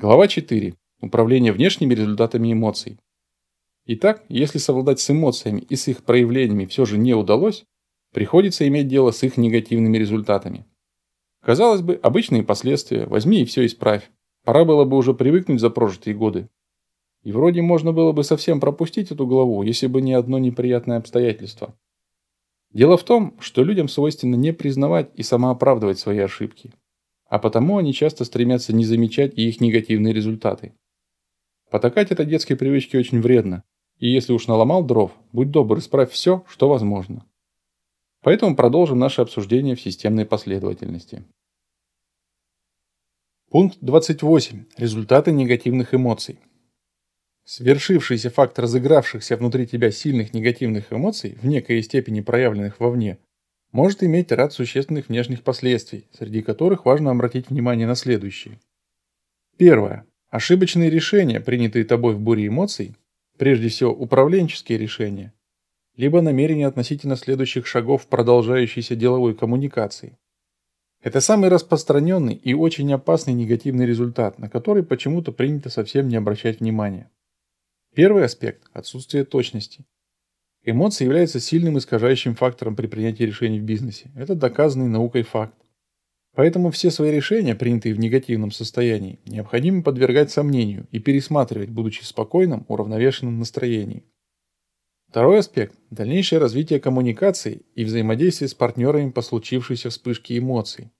Глава 4. Управление внешними результатами эмоций. Итак, если совладать с эмоциями и с их проявлениями все же не удалось, приходится иметь дело с их негативными результатами. Казалось бы, обычные последствия, возьми и все исправь. Пора было бы уже привыкнуть за прожитые годы. И вроде можно было бы совсем пропустить эту главу, если бы не одно неприятное обстоятельство. Дело в том, что людям свойственно не признавать и самооправдывать свои ошибки а потому они часто стремятся не замечать их негативные результаты. Потакать этой детской привычке очень вредно, и если уж наломал дров, будь добр, исправь все, что возможно. Поэтому продолжим наше обсуждение в системной последовательности. Пункт 28. Результаты негативных эмоций. Свершившийся факт разыгравшихся внутри тебя сильных негативных эмоций, в некой степени проявленных вовне, может иметь ряд существенных внешних последствий, среди которых важно обратить внимание на следующие. Первое. Ошибочные решения, принятые тобой в буре эмоций, прежде всего управленческие решения, либо намерения относительно следующих шагов продолжающейся деловой коммуникации. Это самый распространенный и очень опасный негативный результат, на который почему-то принято совсем не обращать внимания. Первый аспект – отсутствие точности. Эмоции являются сильным искажающим фактором при принятии решений в бизнесе. Это доказанный наукой факт. Поэтому все свои решения, принятые в негативном состоянии, необходимо подвергать сомнению и пересматривать, будучи в спокойном, уравновешенном настроении. Второй аспект – дальнейшее развитие коммуникации и взаимодействие с партнерами по случившейся вспышке эмоций.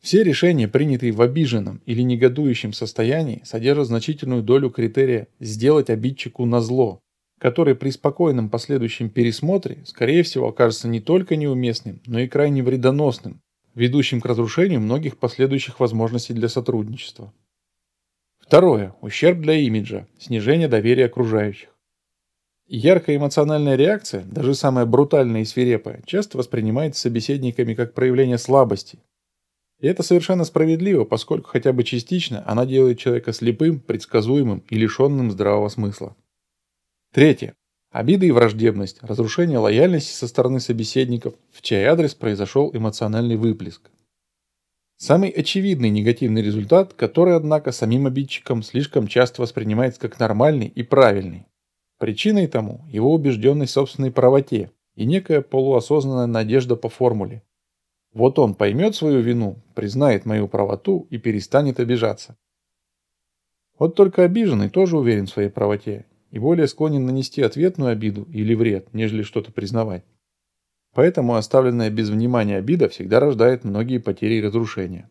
Все решения, принятые в обиженном или негодующем состоянии, содержат значительную долю критерия «сделать обидчику на зло», который при спокойном последующем пересмотре, скорее всего, окажется не только неуместным, но и крайне вредоносным, ведущим к разрушению многих последующих возможностей для сотрудничества. Второе. Ущерб для имиджа, снижение доверия окружающих. Яркая эмоциональная реакция, даже самая брутальная и свирепая, часто воспринимается собеседниками как проявление слабости. И это совершенно справедливо, поскольку хотя бы частично она делает человека слепым, предсказуемым и лишенным здравого смысла. Третье. Обиды и враждебность, разрушение лояльности со стороны собеседников, в чей адрес произошел эмоциональный выплеск. Самый очевидный негативный результат, который, однако, самим обидчиком слишком часто воспринимается как нормальный и правильный. Причиной тому его убежденность в собственной правоте и некая полуосознанная надежда по формуле. Вот он поймет свою вину, признает мою правоту и перестанет обижаться. Вот только обиженный тоже уверен в своей правоте и более склонен нанести ответную обиду или вред, нежели что-то признавать. Поэтому оставленная без внимания обида всегда рождает многие потери и разрушения.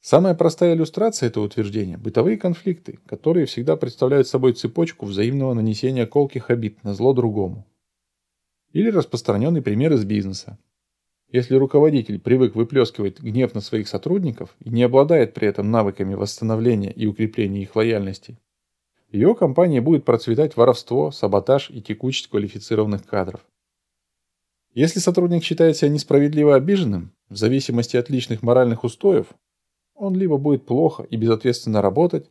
Самая простая иллюстрация этого утверждения – бытовые конфликты, которые всегда представляют собой цепочку взаимного нанесения колких обид на зло другому. Или распространенный пример из бизнеса. Если руководитель привык выплескивать гнев на своих сотрудников и не обладает при этом навыками восстановления и укрепления их лояльности, ее компании будет процветать воровство, саботаж и текучесть квалифицированных кадров. Если сотрудник считает себя несправедливо обиженным, в зависимости от личных моральных устоев, он либо будет плохо и безответственно работать,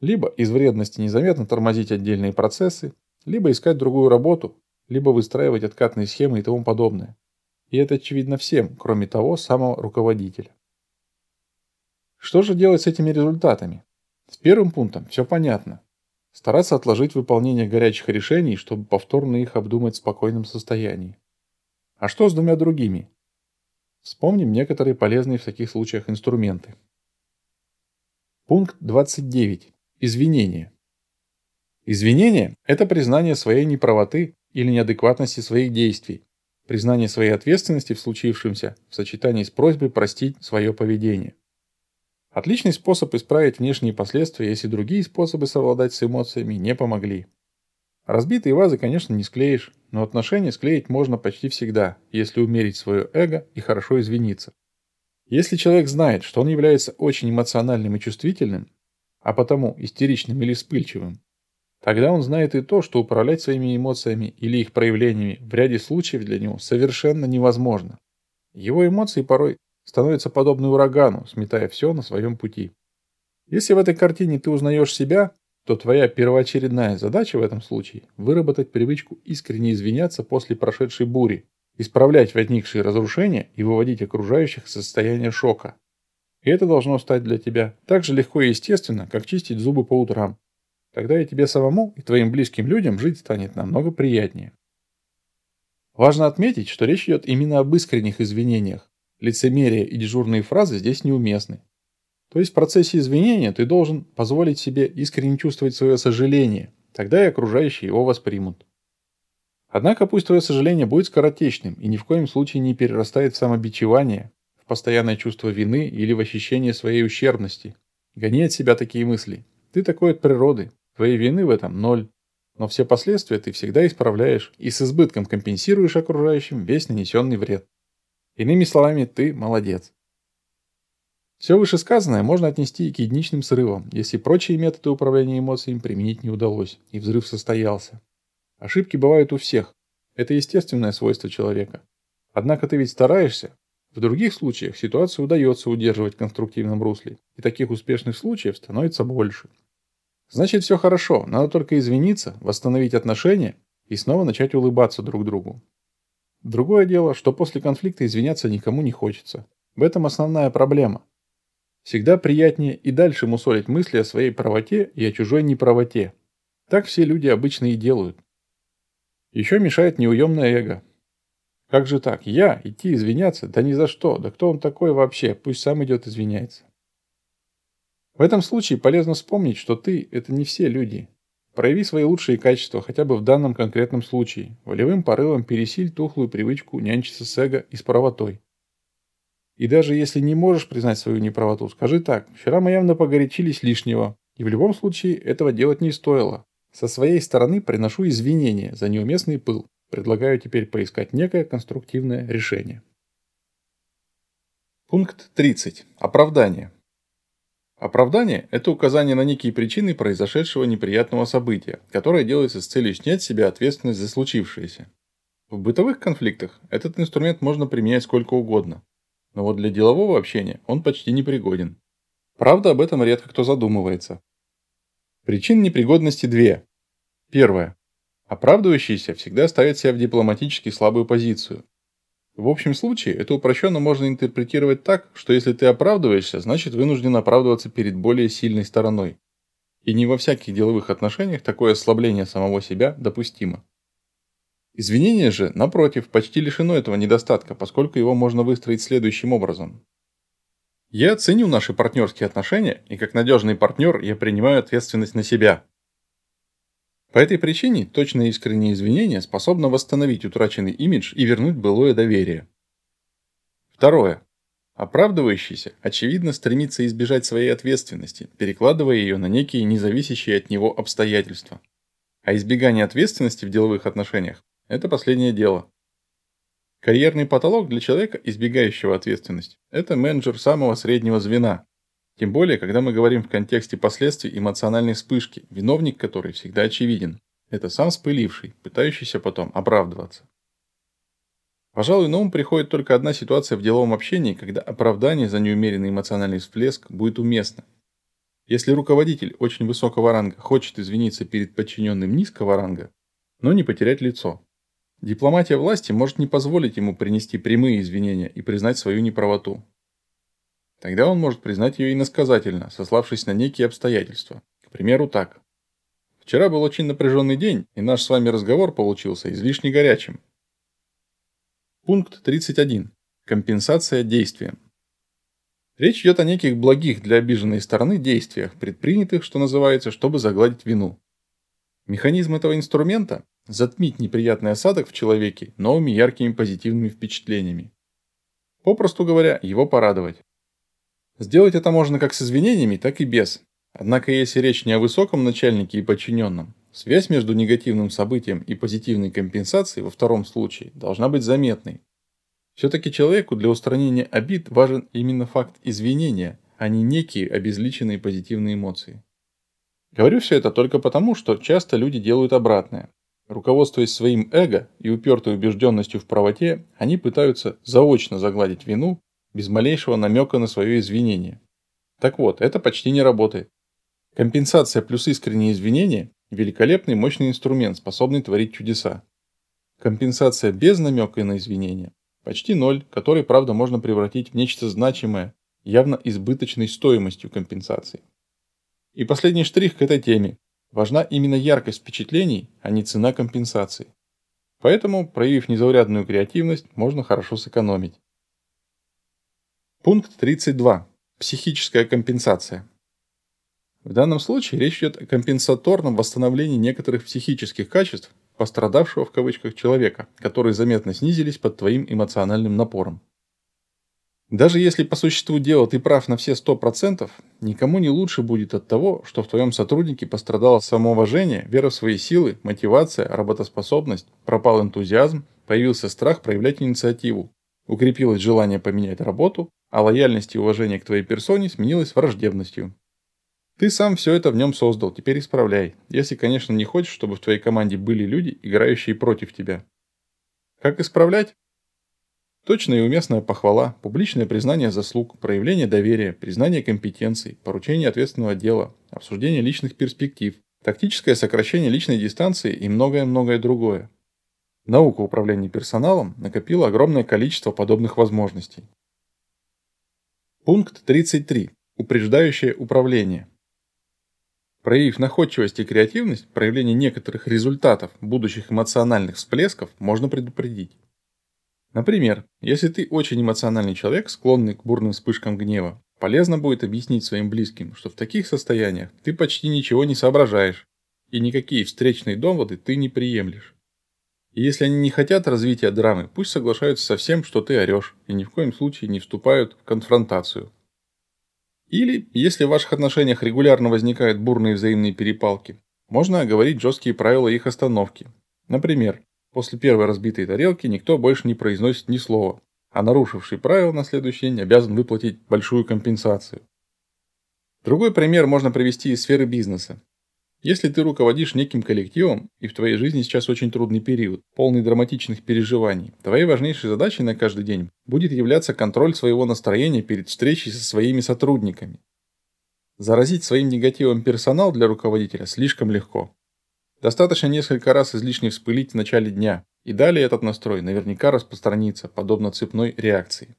либо из вредности незаметно тормозить отдельные процессы, либо искать другую работу, либо выстраивать откатные схемы и тому подобное. И это очевидно всем, кроме того самого руководителя. Что же делать с этими результатами? С первым пунктом все понятно. Стараться отложить выполнение горячих решений, чтобы повторно их обдумать в спокойном состоянии. А что с двумя другими? Вспомним некоторые полезные в таких случаях инструменты. Пункт 29. Извинения. Извинение – это признание своей неправоты или неадекватности своих действий, признание своей ответственности в случившемся в сочетании с просьбой простить свое поведение. Отличный способ исправить внешние последствия, если другие способы совладать с эмоциями не помогли. Разбитые вазы, конечно, не склеишь, но отношения склеить можно почти всегда, если умерить свое эго и хорошо извиниться. Если человек знает, что он является очень эмоциональным и чувствительным, а потому истеричным или вспыльчивым, тогда он знает и то, что управлять своими эмоциями или их проявлениями в ряде случаев для него совершенно невозможно. Его эмоции порой становится подобны урагану, сметая все на своем пути. Если в этой картине ты узнаешь себя, то твоя первоочередная задача в этом случае – выработать привычку искренне извиняться после прошедшей бури, исправлять возникшие разрушения и выводить окружающих из состояния шока. И это должно стать для тебя так же легко и естественно, как чистить зубы по утрам. Тогда и тебе самому, и твоим близким людям жить станет намного приятнее. Важно отметить, что речь идет именно об искренних извинениях. Лицемерие и дежурные фразы здесь неуместны. То есть в процессе извинения ты должен позволить себе искренне чувствовать свое сожаление, тогда и окружающие его воспримут. Однако пусть твое сожаление будет скоротечным и ни в коем случае не перерастает в самобичевание, в постоянное чувство вины или в ощущение своей ущербности. Гони от себя такие мысли. Ты такой от природы, твоей вины в этом ноль. Но все последствия ты всегда исправляешь и с избытком компенсируешь окружающим весь нанесенный вред. Иными словами, ты молодец. Все вышесказанное можно отнести и к единичным срывам, если прочие методы управления эмоциями применить не удалось, и взрыв состоялся. Ошибки бывают у всех. Это естественное свойство человека. Однако ты ведь стараешься. В других случаях ситуацию удается удерживать в конструктивном русле, и таких успешных случаев становится больше. Значит, все хорошо, надо только извиниться, восстановить отношения и снова начать улыбаться друг другу. Другое дело, что после конфликта извиняться никому не хочется. В этом основная проблема. Всегда приятнее и дальше мусолить мысли о своей правоте и о чужой неправоте. Так все люди обычно и делают. Еще мешает неуемное эго. Как же так? Я? Идти извиняться? Да ни за что. Да кто он такой вообще? Пусть сам идет извиняется. В этом случае полезно вспомнить, что ты – это не все люди. Прояви свои лучшие качества хотя бы в данном конкретном случае. Волевым порывом пересиль тухлую привычку нянчиться с эго и с правотой. И даже если не можешь признать свою неправоту, скажи так. Вчера мы явно погорячились лишнего. И в любом случае этого делать не стоило. Со своей стороны приношу извинения за неуместный пыл. Предлагаю теперь поискать некое конструктивное решение. Пункт 30. Оправдание. Оправдание – это указание на некие причины произошедшего неприятного события, которое делается с целью снять с себя ответственность за случившееся. В бытовых конфликтах этот инструмент можно применять сколько угодно, но вот для делового общения он почти непригоден. Правда, об этом редко кто задумывается. Причин непригодности две. Первое. Оправдывающийся всегда ставит себя в дипломатически слабую позицию. В общем случае это упрощенно можно интерпретировать так, что если ты оправдываешься, значит вынужден оправдываться перед более сильной стороной. И не во всяких деловых отношениях такое ослабление самого себя допустимо. Извинение же, напротив, почти лишено этого недостатка, поскольку его можно выстроить следующим образом. Я ценю наши партнерские отношения, и как надежный партнер я принимаю ответственность на себя. По этой причине точное искреннее извинение способно восстановить утраченный имидж и вернуть былое доверие. Второе. Оправдывающийся, очевидно, стремится избежать своей ответственности, перекладывая ее на некие независящие от него обстоятельства. А избегание ответственности в деловых отношениях – это последнее дело. Карьерный потолок для человека, избегающего ответственности, это менеджер самого среднего звена. Тем более, когда мы говорим в контексте последствий эмоциональной вспышки, виновник которой всегда очевиден. Это сам спыливший, пытающийся потом оправдываться. Пожалуй, на ум приходит только одна ситуация в деловом общении, когда оправдание за неумеренный эмоциональный всплеск будет уместно. Если руководитель очень высокого ранга хочет извиниться перед подчиненным низкого ранга, но не потерять лицо. Дипломатия власти может не позволить ему принести прямые извинения и признать свою неправоту. Тогда он может признать ее иносказательно, сославшись на некие обстоятельства. К примеру, так. Вчера был очень напряженный день, и наш с вами разговор получился излишне горячим. Пункт 31. Компенсация действием. Речь идет о неких благих для обиженной стороны действиях, предпринятых, что называется, чтобы загладить вину. Механизм этого инструмента – затмить неприятный осадок в человеке новыми яркими позитивными впечатлениями. Попросту говоря, его порадовать. Сделать это можно как с извинениями, так и без. Однако если речь не о высоком начальнике и подчиненном, связь между негативным событием и позитивной компенсацией во втором случае должна быть заметной. Все-таки человеку для устранения обид важен именно факт извинения, а не некие обезличенные позитивные эмоции. Говорю все это только потому, что часто люди делают обратное. Руководствуясь своим эго и упертой убежденностью в правоте, они пытаются заочно загладить вину без малейшего намека на свое извинение. Так вот, это почти не работает. Компенсация плюс искренние извинения – великолепный мощный инструмент, способный творить чудеса. Компенсация без намека на извинения – почти ноль, который, правда, можно превратить в нечто значимое, явно избыточной стоимостью компенсации. И последний штрих к этой теме. Важна именно яркость впечатлений, а не цена компенсации. Поэтому, проявив незаурядную креативность, можно хорошо сэкономить. Пункт 32. Психическая компенсация. В данном случае речь идет о компенсаторном восстановлении некоторых психических качеств пострадавшего в кавычках человека, которые заметно снизились под твоим эмоциональным напором. Даже если по существу дела ты прав на все 100%, никому не лучше будет от того, что в твоем сотруднике пострадало самоуважение, вера в свои силы, мотивация, работоспособность, пропал энтузиазм, появился страх проявлять инициативу, укрепилось желание поменять работу, а лояльность и уважение к твоей персоне сменилось враждебностью. Ты сам все это в нем создал, теперь исправляй, если, конечно, не хочешь, чтобы в твоей команде были люди, играющие против тебя. Как исправлять? Точная и уместная похвала, публичное признание заслуг, проявление доверия, признание компетенций, поручение ответственного дела, обсуждение личных перспектив, тактическое сокращение личной дистанции и многое-многое другое. Наука управления персоналом накопила огромное количество подобных возможностей. Пункт 33. Упреждающее управление. Проявив находчивость и креативность, проявление некоторых результатов будущих эмоциональных всплесков можно предупредить. Например, если ты очень эмоциональный человек, склонный к бурным вспышкам гнева, полезно будет объяснить своим близким, что в таких состояниях ты почти ничего не соображаешь, и никакие встречные доводы ты не приемлешь. И если они не хотят развития драмы, пусть соглашаются со всем, что ты орешь, и ни в коем случае не вступают в конфронтацию. Или, если в ваших отношениях регулярно возникают бурные взаимные перепалки, можно оговорить жесткие правила их остановки. Например, После первой разбитой тарелки никто больше не произносит ни слова, а нарушивший правила на следующий день обязан выплатить большую компенсацию. Другой пример можно привести из сферы бизнеса. Если ты руководишь неким коллективом, и в твоей жизни сейчас очень трудный период, полный драматичных переживаний, твоей важнейшей задачей на каждый день будет являться контроль своего настроения перед встречей со своими сотрудниками. Заразить своим негативом персонал для руководителя слишком легко. Достаточно несколько раз излишне вспылить в начале дня, и далее этот настрой наверняка распространится, подобно цепной реакции.